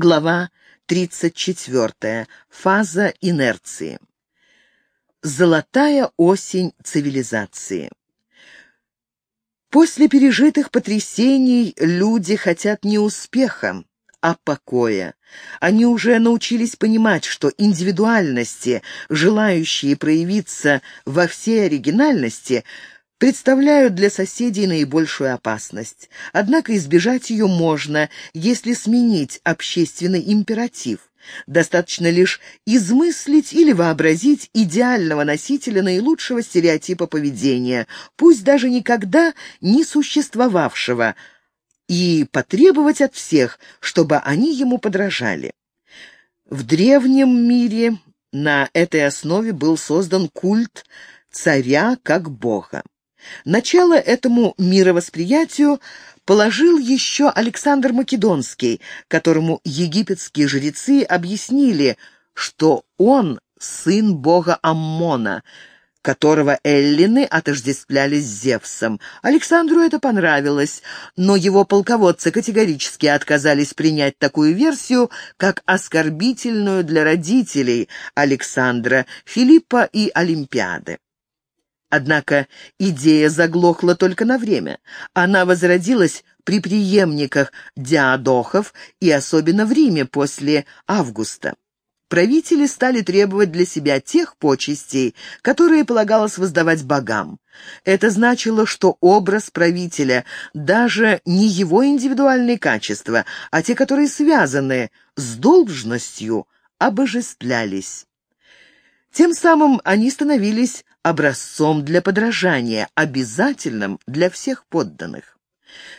Глава 34. Фаза инерции. Золотая осень цивилизации. После пережитых потрясений люди хотят не успеха, а покоя. Они уже научились понимать, что индивидуальности, желающие проявиться во всей оригинальности, представляют для соседей наибольшую опасность. Однако избежать ее можно, если сменить общественный императив. Достаточно лишь измыслить или вообразить идеального носителя наилучшего стереотипа поведения, пусть даже никогда не существовавшего, и потребовать от всех, чтобы они ему подражали. В древнем мире на этой основе был создан культ царя как бога. Начало этому мировосприятию положил еще Александр Македонский, которому египетские жрецы объяснили, что он сын бога Аммона, которого эллины отождествляли с Зевсом. Александру это понравилось, но его полководцы категорически отказались принять такую версию, как оскорбительную для родителей Александра, Филиппа и Олимпиады. Однако идея заглохла только на время. Она возродилась при преемниках Диадохов и особенно в Риме после Августа. Правители стали требовать для себя тех почестей, которые полагалось воздавать богам. Это значило, что образ правителя, даже не его индивидуальные качества, а те, которые связаны с должностью, обожествлялись. Тем самым они становились образцом для подражания, обязательным для всех подданных.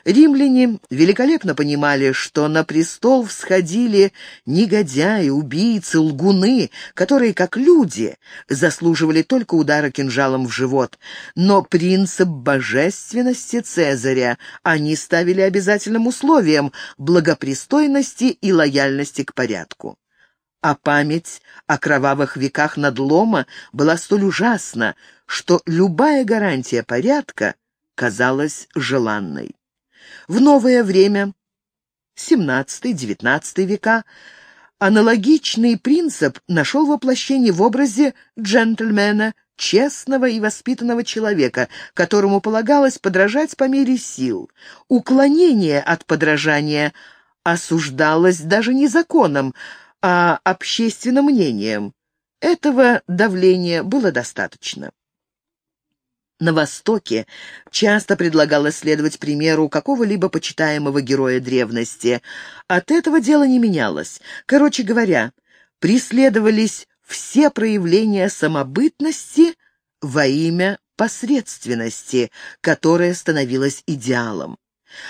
Римляне великолепно понимали, что на престол всходили негодяи, убийцы, лгуны, которые, как люди, заслуживали только удара кинжалом в живот. Но принцип божественности Цезаря они ставили обязательным условием благопристойности и лояльности к порядку а память о кровавых веках надлома была столь ужасна, что любая гарантия порядка казалась желанной. В новое время, XVII-XIX века, аналогичный принцип нашел воплощение в образе джентльмена, честного и воспитанного человека, которому полагалось подражать по мере сил. Уклонение от подражания осуждалось даже не законом, а общественным мнением. Этого давления было достаточно. На Востоке часто предлагалось следовать примеру какого-либо почитаемого героя древности. От этого дело не менялось. Короче говоря, преследовались все проявления самобытности во имя посредственности, которая становилась идеалом.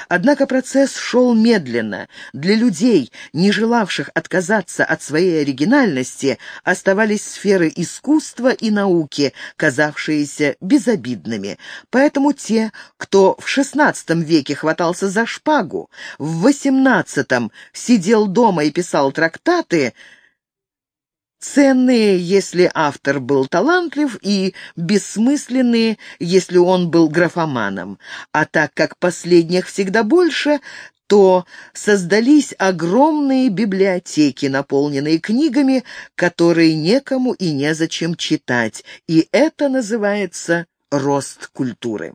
Однако процесс шел медленно. Для людей, не желавших отказаться от своей оригинальности, оставались сферы искусства и науки, казавшиеся безобидными. Поэтому те, кто в XVI веке хватался за шпагу, в XVIII сидел дома и писал трактаты, Ценные, если автор был талантлив, и бессмысленные, если он был графоманом. А так как последних всегда больше, то создались огромные библиотеки, наполненные книгами, которые некому и незачем читать, и это называется рост культуры.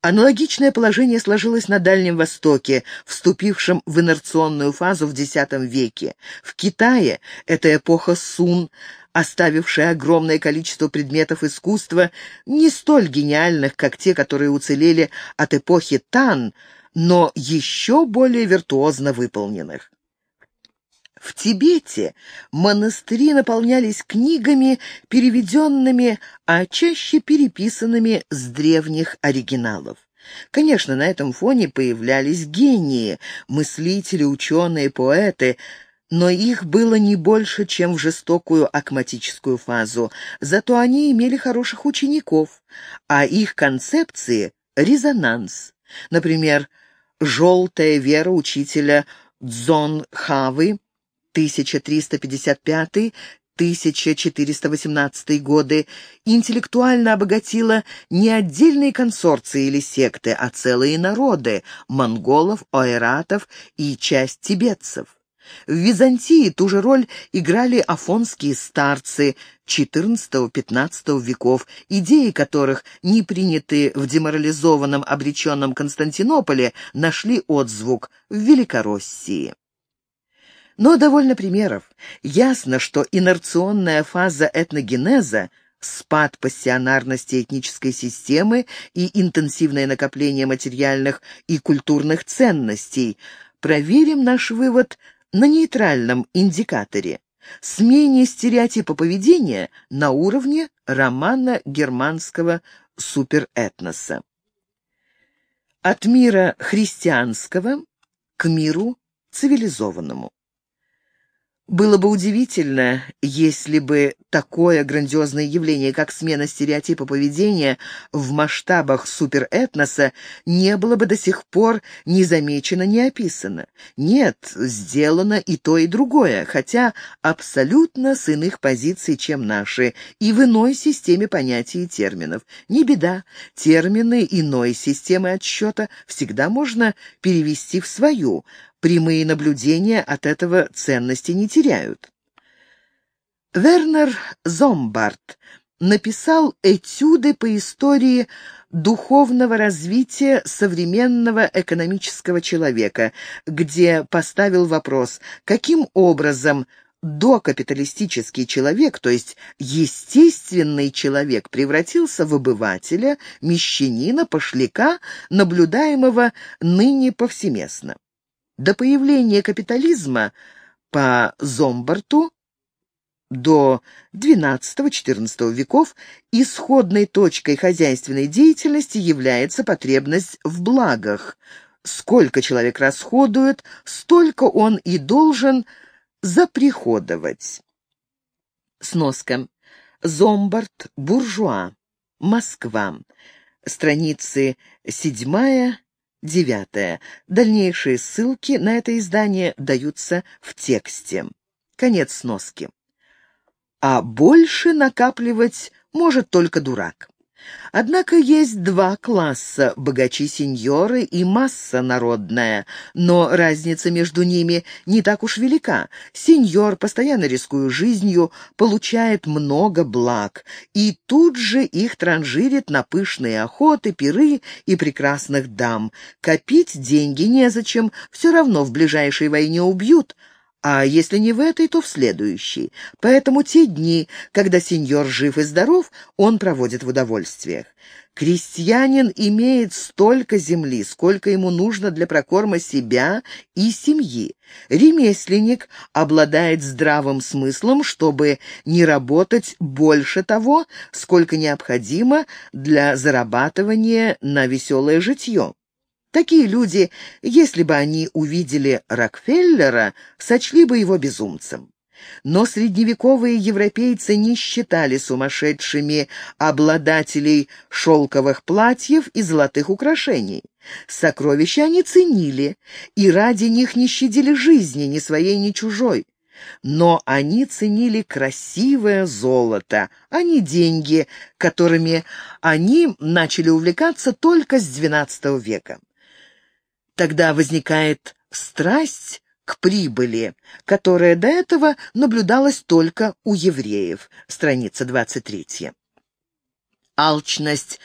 Аналогичное положение сложилось на Дальнем Востоке, вступившем в инерционную фазу в X веке. В Китае это эпоха Сун, оставившая огромное количество предметов искусства, не столь гениальных, как те, которые уцелели от эпохи Тан, но еще более виртуозно выполненных. В Тибете монастыри наполнялись книгами, переведенными, а чаще переписанными с древних оригиналов. Конечно, на этом фоне появлялись гении, мыслители, ученые, поэты, но их было не больше, чем в жестокую акматическую фазу, зато они имели хороших учеников, а их концепции — резонанс. Например, «Желтая вера» учителя Дзон Хавы 1355-1418 годы интеллектуально обогатила не отдельные консорции или секты, а целые народы – монголов, оэратов и часть тибетцев. В Византии ту же роль играли афонские старцы XIV-XV веков, идеи которых, не приняты в деморализованном обреченном Константинополе, нашли отзвук в Великороссии. Но довольно примеров. Ясно, что инерционная фаза этногенеза спад пассионарности этнической системы и интенсивное накопление материальных и культурных ценностей. Проверим наш вывод на нейтральном индикаторе. Смене стереотипа поведения на уровне романа германского суперэтноса. От мира христианского к миру цивилизованному. Было бы удивительно, если бы такое грандиозное явление, как смена стереотипа поведения в масштабах суперэтноса, не было бы до сих пор ни замечено, ни описано. Нет, сделано и то, и другое, хотя абсолютно с иных позиций, чем наши, и в иной системе понятий и терминов. Не беда, термины иной системы отсчета всегда можно перевести в свою, Прямые наблюдения от этого ценности не теряют. Вернер Зомбарт написал этюды по истории духовного развития современного экономического человека, где поставил вопрос, каким образом докапиталистический человек, то есть естественный человек, превратился в обывателя, мещанина, пошляка, наблюдаемого ныне повсеместно. До появления капитализма по Зомбарту до XII-XIV веков исходной точкой хозяйственной деятельности является потребность в благах. Сколько человек расходует, столько он и должен заприходовать. Сноска. Зомбарт, буржуа, Москва. Страницы седьмая. Девятое. Дальнейшие ссылки на это издание даются в тексте. Конец сноски. А больше накапливать может только дурак. Однако есть два класса – богачи-сеньоры и масса народная, но разница между ними не так уж велика. Сеньор, постоянно рискуя жизнью, получает много благ, и тут же их транжирит на пышные охоты, пиры и прекрасных дам. Копить деньги незачем, все равно в ближайшей войне убьют – а если не в этой, то в следующей. Поэтому те дни, когда сеньор жив и здоров, он проводит в удовольствиях. Крестьянин имеет столько земли, сколько ему нужно для прокорма себя и семьи. Ремесленник обладает здравым смыслом, чтобы не работать больше того, сколько необходимо для зарабатывания на веселое житье. Такие люди, если бы они увидели Рокфеллера, сочли бы его безумцем. Но средневековые европейцы не считали сумасшедшими обладателей шелковых платьев и золотых украшений. Сокровища они ценили, и ради них не щадили жизни, ни своей, ни чужой. Но они ценили красивое золото, а не деньги, которыми они начали увлекаться только с XII века. Тогда возникает страсть к прибыли, которая до этого наблюдалась только у евреев. Страница 23. Алчность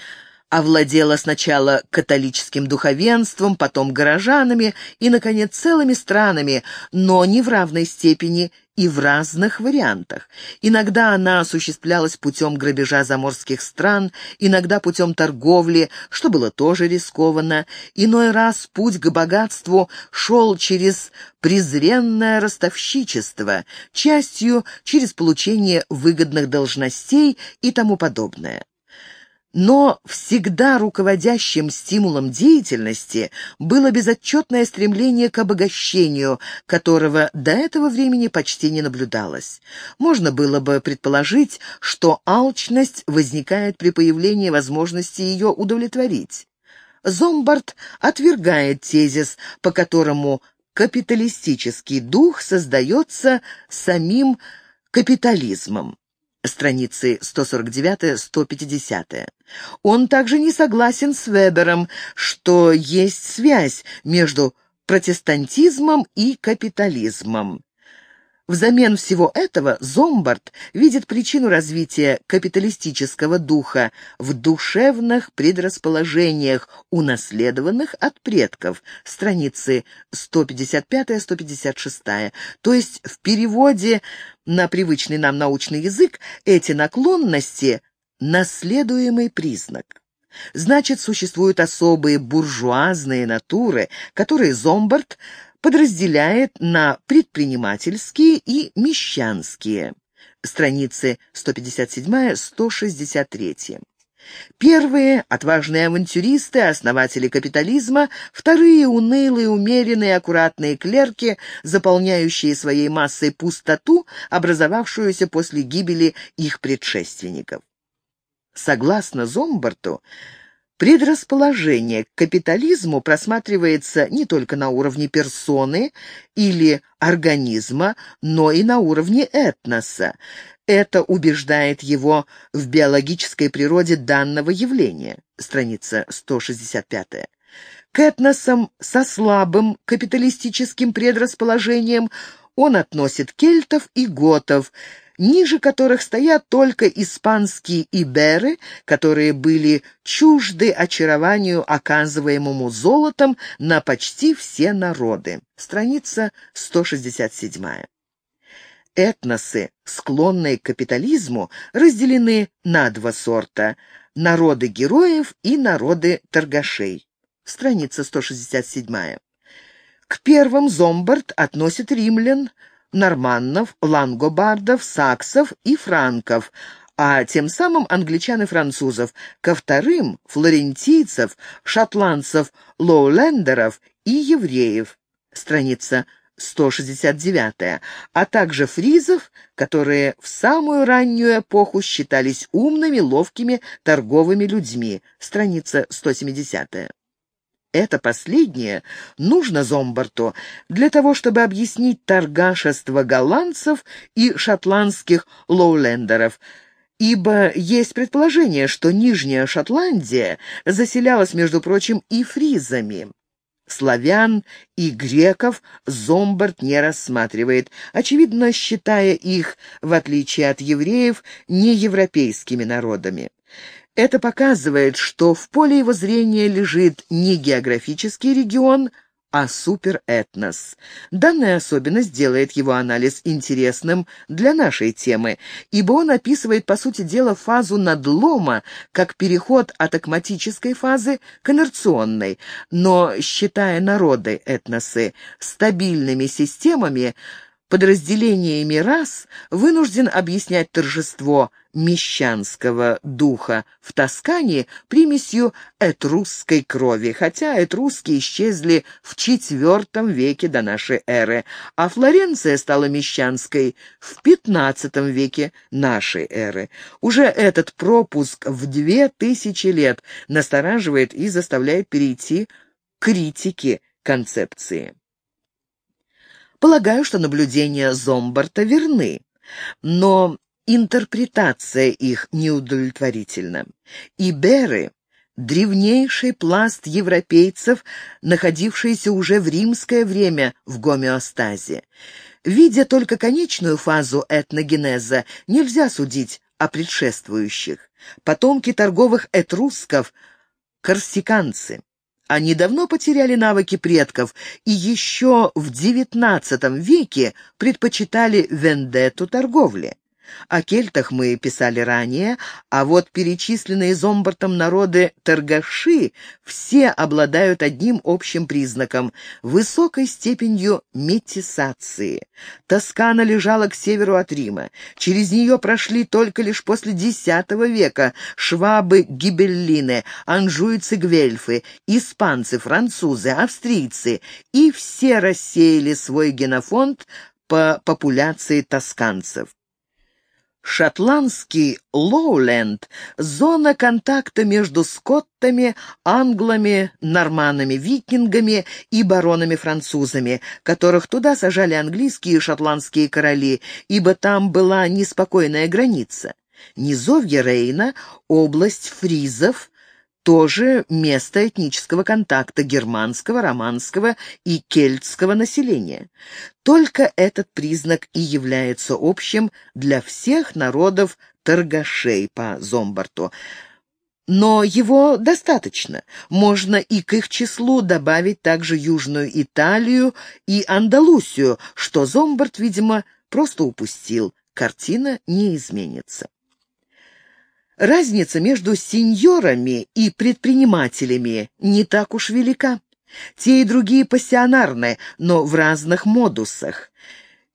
овладела сначала католическим духовенством, потом горожанами и, наконец, целыми странами, но не в равной степени и в разных вариантах. Иногда она осуществлялась путем грабежа заморских стран, иногда путем торговли, что было тоже рискованно. Иной раз путь к богатству шел через презренное ростовщичество, частью через получение выгодных должностей и тому подобное. Но всегда руководящим стимулом деятельности было безотчетное стремление к обогащению, которого до этого времени почти не наблюдалось. Можно было бы предположить, что алчность возникает при появлении возможности ее удовлетворить. Зомбард отвергает тезис, по которому капиталистический дух создается самим капитализмом страницы 149-150. Он также не согласен с Вебером, что есть связь между протестантизмом и капитализмом. Взамен всего этого Зомбард видит причину развития капиталистического духа в душевных предрасположениях, унаследованных от предков, страницы 155-156, то есть в переводе на привычный нам научный язык эти наклонности – наследуемый признак. Значит, существуют особые буржуазные натуры, которые Зомбард подразделяет на предпринимательские и мещанские. Страницы 157-163. Первые — отважные авантюристы, основатели капитализма, вторые — унылые, умеренные, аккуратные клерки, заполняющие своей массой пустоту, образовавшуюся после гибели их предшественников. Согласно Зомбарту, Предрасположение к капитализму просматривается не только на уровне персоны или организма, но и на уровне этноса. Это убеждает его в биологической природе данного явления. Страница 165. К этносам со слабым капиталистическим предрасположением он относит кельтов и готов, ниже которых стоят только испанские иберы, которые были чужды очарованию, оказываемому золотом на почти все народы. Страница 167. Этносы, склонные к капитализму, разделены на два сорта – народы героев и народы торгашей. Страница 167. К первым Зомбард относит римлян – норманнов, лангобардов, саксов и франков, а тем самым англичан и французов, ко вторым – флорентийцев, шотландцев, лоулендеров и евреев. Страница 169, а также фризов, которые в самую раннюю эпоху считались умными, ловкими торговыми людьми. Страница 170. Это последнее нужно Зомбарту для того, чтобы объяснить торгашество голландцев и шотландских лоулендеров, ибо есть предположение, что Нижняя Шотландия заселялась, между прочим, и фризами. Славян и греков Зомбарт не рассматривает, очевидно считая их, в отличие от евреев, неевропейскими народами. Это показывает, что в поле его зрения лежит не географический регион, а суперэтнос. Данная особенность делает его анализ интересным для нашей темы, ибо он описывает, по сути дела, фазу надлома, как переход от акматической фазы к инерционной, но, считая народы, этносы, стабильными системами, подразделениями рас вынужден объяснять торжество мещанского духа в Тоскане примесью этрусской крови, хотя этруски исчезли в IV веке до нашей эры, а Флоренция стала мещанской в XV веке нашей эры. Уже этот пропуск в две тысячи лет настораживает и заставляет перейти к критике концепции. Полагаю, что наблюдения Зомбарта верны, но интерпретация их неудовлетворительна. Иберы — древнейший пласт европейцев, находившийся уже в римское время в гомеостазе. Видя только конечную фазу этногенеза, нельзя судить о предшествующих. Потомки торговых этрусков — корсиканцы. Они давно потеряли навыки предков и еще в XIX веке предпочитали вендетту торговли. О кельтах мы писали ранее, а вот перечисленные Зомбартом народы торгаши все обладают одним общим признаком – высокой степенью метисации. Тоскана лежала к северу от Рима. Через нее прошли только лишь после X века швабы-гибеллины, анжуйцы-гвельфы, испанцы, французы, австрийцы, и все рассеяли свой генофонд по популяции тосканцев. Шотландский Лоуленд — зона контакта между скоттами, англами, норманами, викингами и баронами-французами, которых туда сажали английские и шотландские короли, ибо там была неспокойная граница. Низовье Рейна — область фризов, тоже место этнического контакта германского, романского и кельтского населения. Только этот признак и является общим для всех народов торгашей по Зомбарту. Но его достаточно. Можно и к их числу добавить также Южную Италию и Андалусию, что Зомбарт, видимо, просто упустил. Картина не изменится. Разница между сеньорами и предпринимателями не так уж велика. Те и другие пассионарны, но в разных модусах.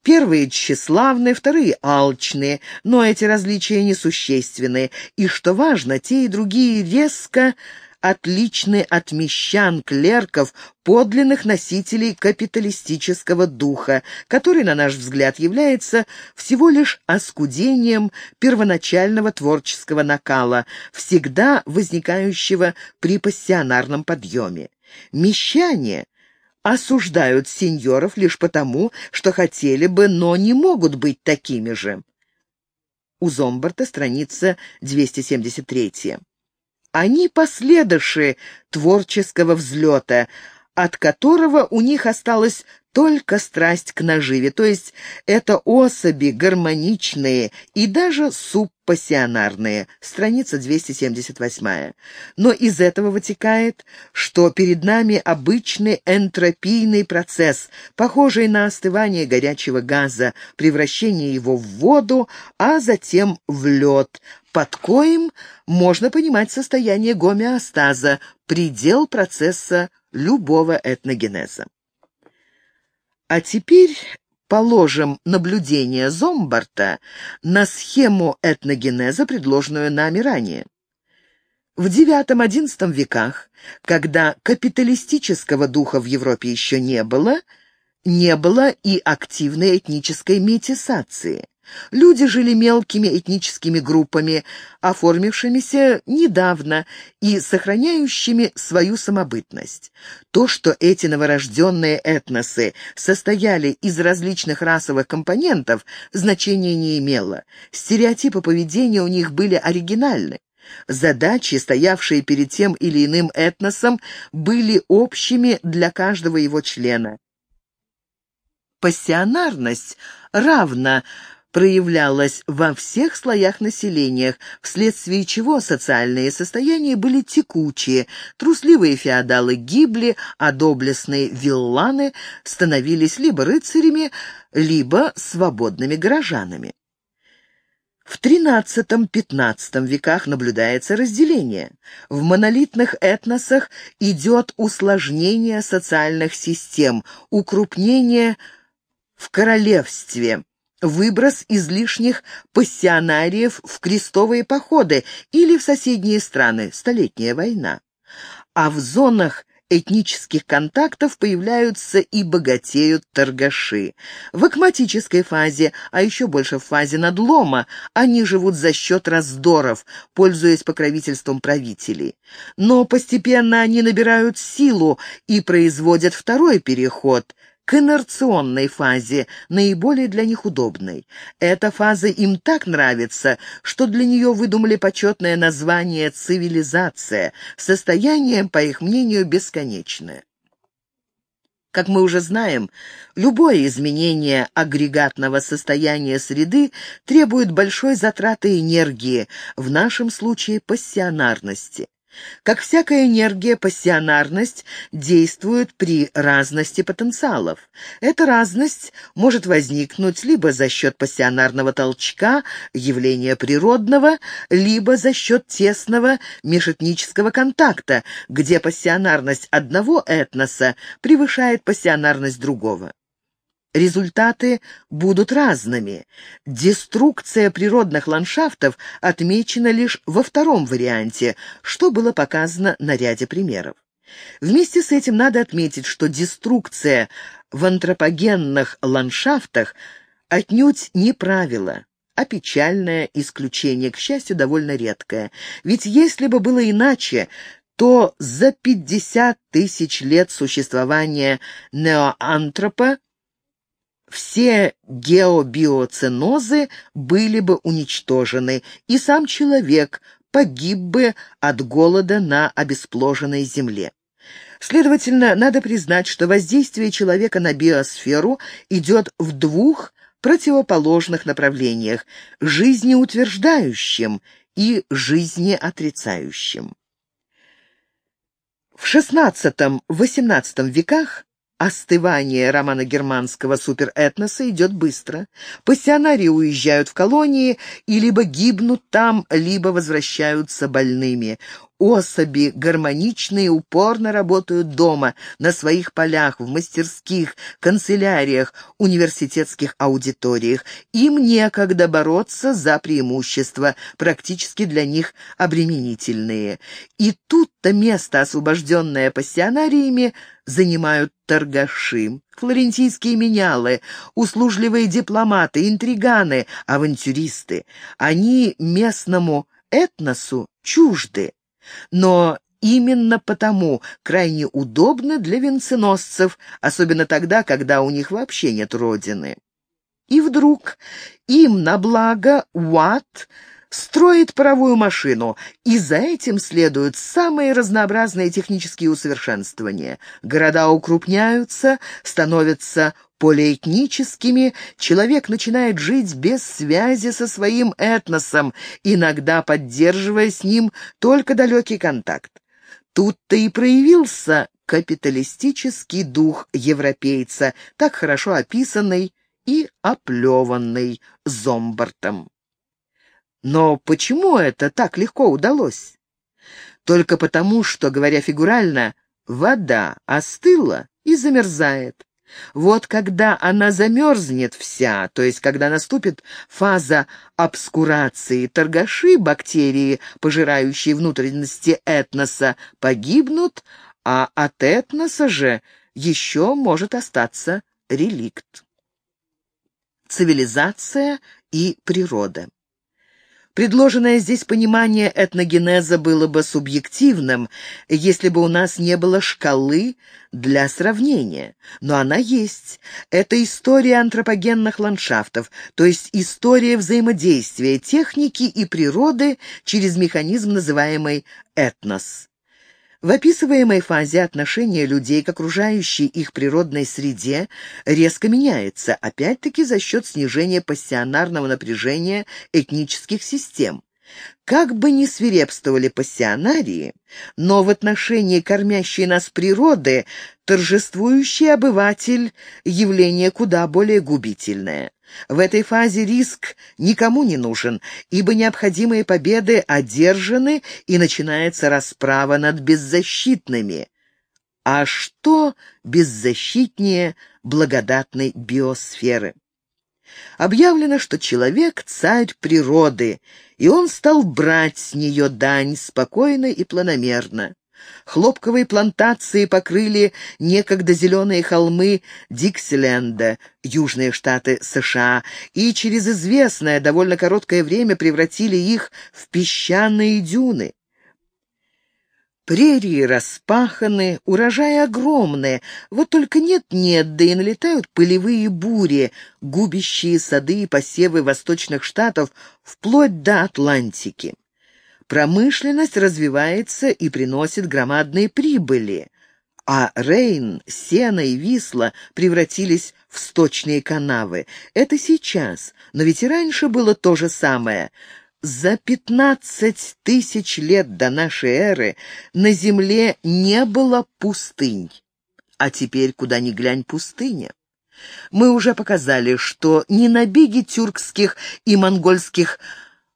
Первые тщеславные, вторые алчные, но эти различия несущественны, и, что важно, те и другие резко отличны от мещан, клерков, подлинных носителей капиталистического духа, который, на наш взгляд, является всего лишь оскудением первоначального творческого накала, всегда возникающего при пассионарном подъеме. Мещане осуждают сеньоров лишь потому, что хотели бы, но не могут быть такими же. У Зомбарта страница 273. Они последыши творческого взлета, от которого у них осталась только страсть к наживе, то есть это особи гармоничные и даже субпассионарные, страница 278. Но из этого вытекает, что перед нами обычный энтропийный процесс, похожий на остывание горячего газа, превращение его в воду, а затем в лед, под коим можно понимать состояние гомеостаза, предел процесса любого этногенеза. А теперь положим наблюдение Зомбарта на схему этногенеза, предложенную нами ранее. В IX-XI веках, когда капиталистического духа в Европе еще не было, не было и активной этнической метисации. Люди жили мелкими этническими группами, оформившимися недавно и сохраняющими свою самобытность. То, что эти новорожденные этносы состояли из различных расовых компонентов, значения не имело. Стереотипы поведения у них были оригинальны. Задачи, стоявшие перед тем или иным этносом, были общими для каждого его члена. Пассионарность равна проявлялась во всех слоях населения, вследствие чего социальные состояния были текучие, трусливые феодалы гибли, а доблестные вилланы становились либо рыцарями, либо свободными горожанами. В XIII-XV веках наблюдается разделение. В монолитных этносах идет усложнение социальных систем, укрупнение в королевстве, выброс излишних пассионариев в крестовые походы или в соседние страны, Столетняя война. А в зонах этнических контактов появляются и богатеют торгаши. В акматической фазе, а еще больше в фазе надлома, они живут за счет раздоров, пользуясь покровительством правителей. Но постепенно они набирают силу и производят второй переход – к инерционной фазе, наиболее для них удобной. Эта фаза им так нравится, что для нее выдумали почетное название «цивилизация», состояние, по их мнению, бесконечное. Как мы уже знаем, любое изменение агрегатного состояния среды требует большой затраты энергии, в нашем случае пассионарности. Как всякая энергия, пассионарность действует при разности потенциалов. Эта разность может возникнуть либо за счет пассионарного толчка, явления природного, либо за счет тесного межэтнического контакта, где пассионарность одного этноса превышает пассионарность другого. Результаты будут разными. Деструкция природных ландшафтов отмечена лишь во втором варианте, что было показано на ряде примеров. Вместе с этим надо отметить, что деструкция в антропогенных ландшафтах отнюдь не правило, а печальное исключение, к счастью, довольно редкое. Ведь если бы было иначе, то за 50 тысяч лет существования неоантропа все геобиоценозы были бы уничтожены, и сам человек погиб бы от голода на обеспложенной земле. Следовательно, надо признать, что воздействие человека на биосферу идет в двух противоположных направлениях – жизнеутверждающем и жизнеотрицающем. В XVI-XVIII веках Остывание романа германского суперэтноса идет быстро. Пассионарии уезжают в колонии и либо гибнут там, либо возвращаются больными. Особи гармоничные упорно работают дома, на своих полях, в мастерских, канцеляриях, университетских аудиториях. Им некогда бороться за преимущества, практически для них обременительные. И тут-то место, освобожденное пассионариями, занимают торгаши, флорентийские менялы, услужливые дипломаты, интриганы, авантюристы. Они местному этносу чужды но именно потому крайне удобно для венценосцев, особенно тогда, когда у них вообще нет родины. И вдруг им на благо Уатт строит паровую машину, и за этим следуют самые разнообразные технические усовершенствования. Города укрупняются, становятся полиэтническими, человек начинает жить без связи со своим этносом, иногда поддерживая с ним только далекий контакт. Тут-то и проявился капиталистический дух европейца, так хорошо описанный и оплеванный Зомбартом. Но почему это так легко удалось? Только потому, что, говоря фигурально, вода остыла и замерзает. Вот когда она замерзнет вся, то есть когда наступит фаза обскурации, торгаши, бактерии, пожирающие внутренности этноса, погибнут, а от этноса же еще может остаться реликт. Цивилизация и природа. Предложенное здесь понимание этногенеза было бы субъективным, если бы у нас не было шкалы для сравнения. Но она есть. Это история антропогенных ландшафтов, то есть история взаимодействия техники и природы через механизм, называемый этнос. В описываемой фазе отношение людей к окружающей их природной среде резко меняется, опять-таки за счет снижения пассионарного напряжения этнических систем. Как бы ни свирепствовали пассионарии, но в отношении кормящей нас природы торжествующий обыватель – явление куда более губительное. В этой фазе риск никому не нужен, ибо необходимые победы одержаны, и начинается расправа над беззащитными. А что беззащитнее благодатной биосферы? Объявлено, что человек — царь природы, и он стал брать с нее дань спокойно и планомерно. Хлопковые плантации покрыли некогда зеленые холмы Диксиленда, южные штаты США, и через известное довольно короткое время превратили их в песчаные дюны. Прерии распаханы, урожаи огромные, вот только нет-нет, да и налетают пылевые бури, губящие сады и посевы восточных штатов вплоть до Атлантики. Промышленность развивается и приносит громадные прибыли, а Рейн, Сена и Висла превратились в сточные канавы. Это сейчас, но ведь и раньше было то же самое. За пятнадцать тысяч лет до нашей эры на земле не было пустынь, а теперь куда ни глянь пустыня. Мы уже показали, что не набеги тюркских и монгольских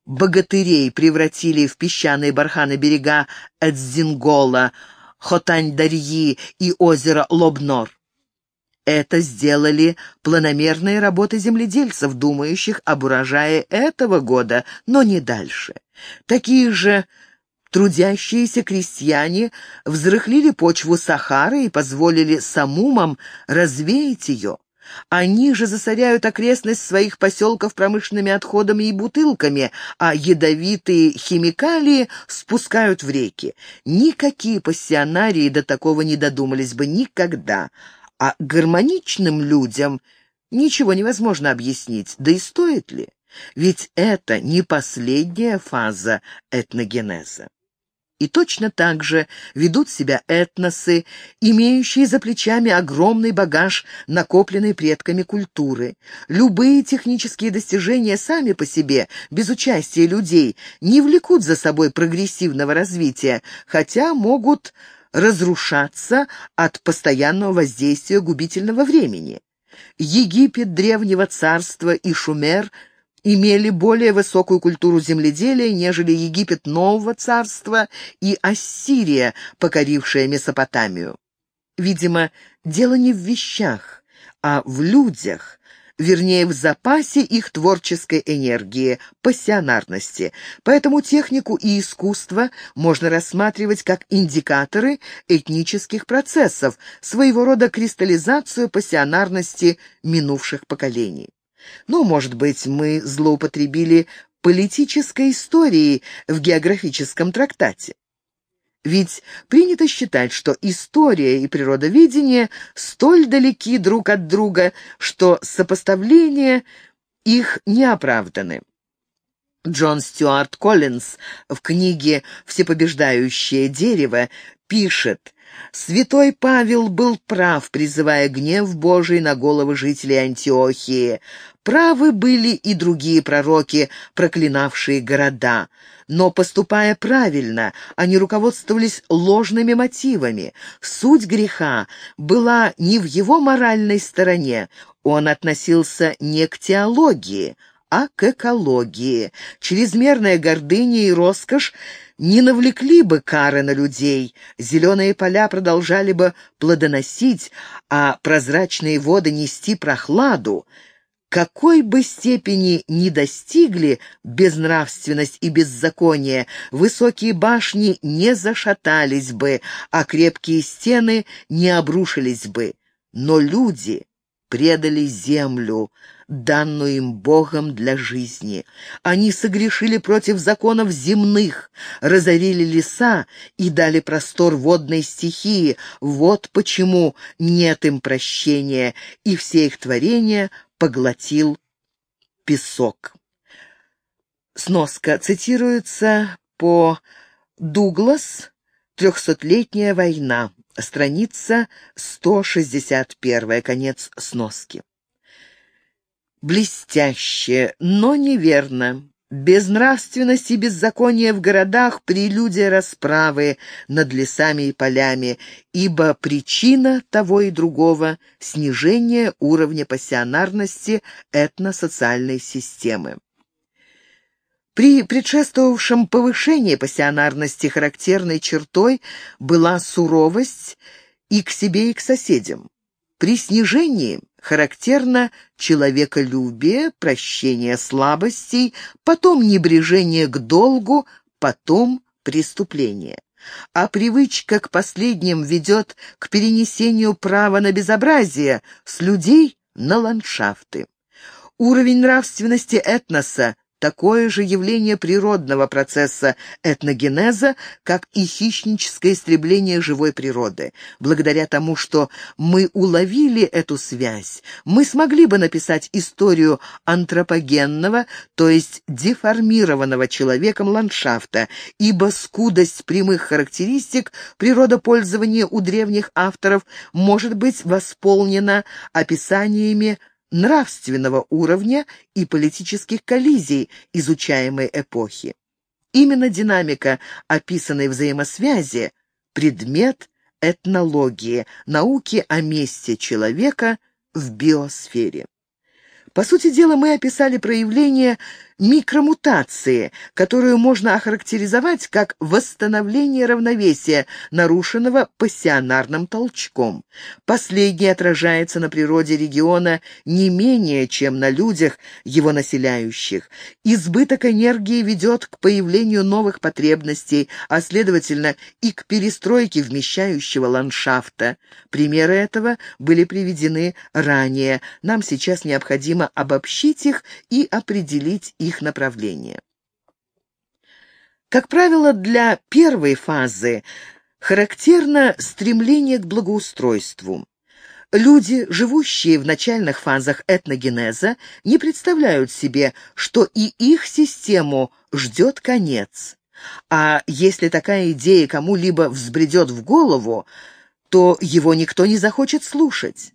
богатырей превратили в песчаные барханы берега Эдзингола, Хотань-Дарьи и озеро Лобнор. Это сделали планомерные работы земледельцев, думающих об урожае этого года, но не дальше. Такие же трудящиеся крестьяне взрыхлили почву Сахары и позволили самумам развеять ее. Они же засоряют окрестность своих поселков промышленными отходами и бутылками, а ядовитые химикалии спускают в реки. Никакие пассионарии до такого не додумались бы никогда. А гармоничным людям ничего невозможно объяснить, да и стоит ли? Ведь это не последняя фаза этногенеза. И точно так же ведут себя этносы, имеющие за плечами огромный багаж накопленной предками культуры. Любые технические достижения сами по себе, без участия людей, не влекут за собой прогрессивного развития, хотя могут разрушаться от постоянного воздействия губительного времени. Египет древнего царства и Шумер – имели более высокую культуру земледелия, нежели Египет Нового Царства и Ассирия, покорившая Месопотамию. Видимо, дело не в вещах, а в людях, вернее, в запасе их творческой энергии, пассионарности. Поэтому технику и искусство можно рассматривать как индикаторы этнических процессов, своего рода кристаллизацию пассионарности минувших поколений. Ну, может быть, мы злоупотребили политической историей в географическом трактате. Ведь принято считать, что история и природоведение столь далеки друг от друга, что сопоставления их не оправданы. Джон Стюарт Коллинз в книге «Всепобеждающее дерево» пишет, «Святой Павел был прав, призывая гнев Божий на головы жителей Антиохии. Правы были и другие пророки, проклинавшие города. Но, поступая правильно, они руководствовались ложными мотивами. Суть греха была не в его моральной стороне. Он относился не к теологии, а к экологии. Чрезмерная гордыня и роскошь не навлекли бы кары на людей, зеленые поля продолжали бы плодоносить, а прозрачные воды нести прохладу — какой бы степени ни достигли безнравственность и беззаконие, высокие башни не зашатались бы, а крепкие стены не обрушились бы. Но люди предали землю, данную им Богом для жизни. Они согрешили против законов земных, разорили леса и дали простор водной стихии. Вот почему нет им прощения, и все их творения поглотил песок. Сноска цитируется по Дуглас «Трехсотлетняя война», страница 161, конец сноски. Блестяще, но неверно. Безнравственность и беззаконие в городах — прелюдия расправы над лесами и полями, ибо причина того и другого — снижение уровня пассионарности этносоциальной системы. При предшествовавшем повышении пассионарности характерной чертой была суровость и к себе, и к соседям. При снижении характерно человеколюбие, прощение слабостей, потом небрежение к долгу, потом преступление. А привычка к последним ведет к перенесению права на безобразие с людей на ландшафты. Уровень нравственности этноса такое же явление природного процесса этногенеза, как и хищническое истребление живой природы. Благодаря тому, что мы уловили эту связь, мы смогли бы написать историю антропогенного, то есть деформированного человеком ландшафта, ибо скудость прямых характеристик природопользования у древних авторов может быть восполнена описаниями нравственного уровня и политических коллизий изучаемой эпохи. Именно динамика описанной взаимосвязи – предмет этнологии, науки о месте человека в биосфере. По сути дела, мы описали проявление микромутации, которую можно охарактеризовать как восстановление равновесия, нарушенного пассионарным толчком. Последний отражается на природе региона не менее, чем на людях, его населяющих. Избыток энергии ведет к появлению новых потребностей, а следовательно и к перестройке вмещающего ландшафта. Примеры этого были приведены ранее. Нам сейчас необходимо обобщить их и определить их направление. Как правило, для первой фазы характерно стремление к благоустройству. Люди, живущие в начальных фазах этногенеза, не представляют себе, что и их систему ждет конец. А если такая идея кому-либо взбредет в голову, то его никто не захочет слушать.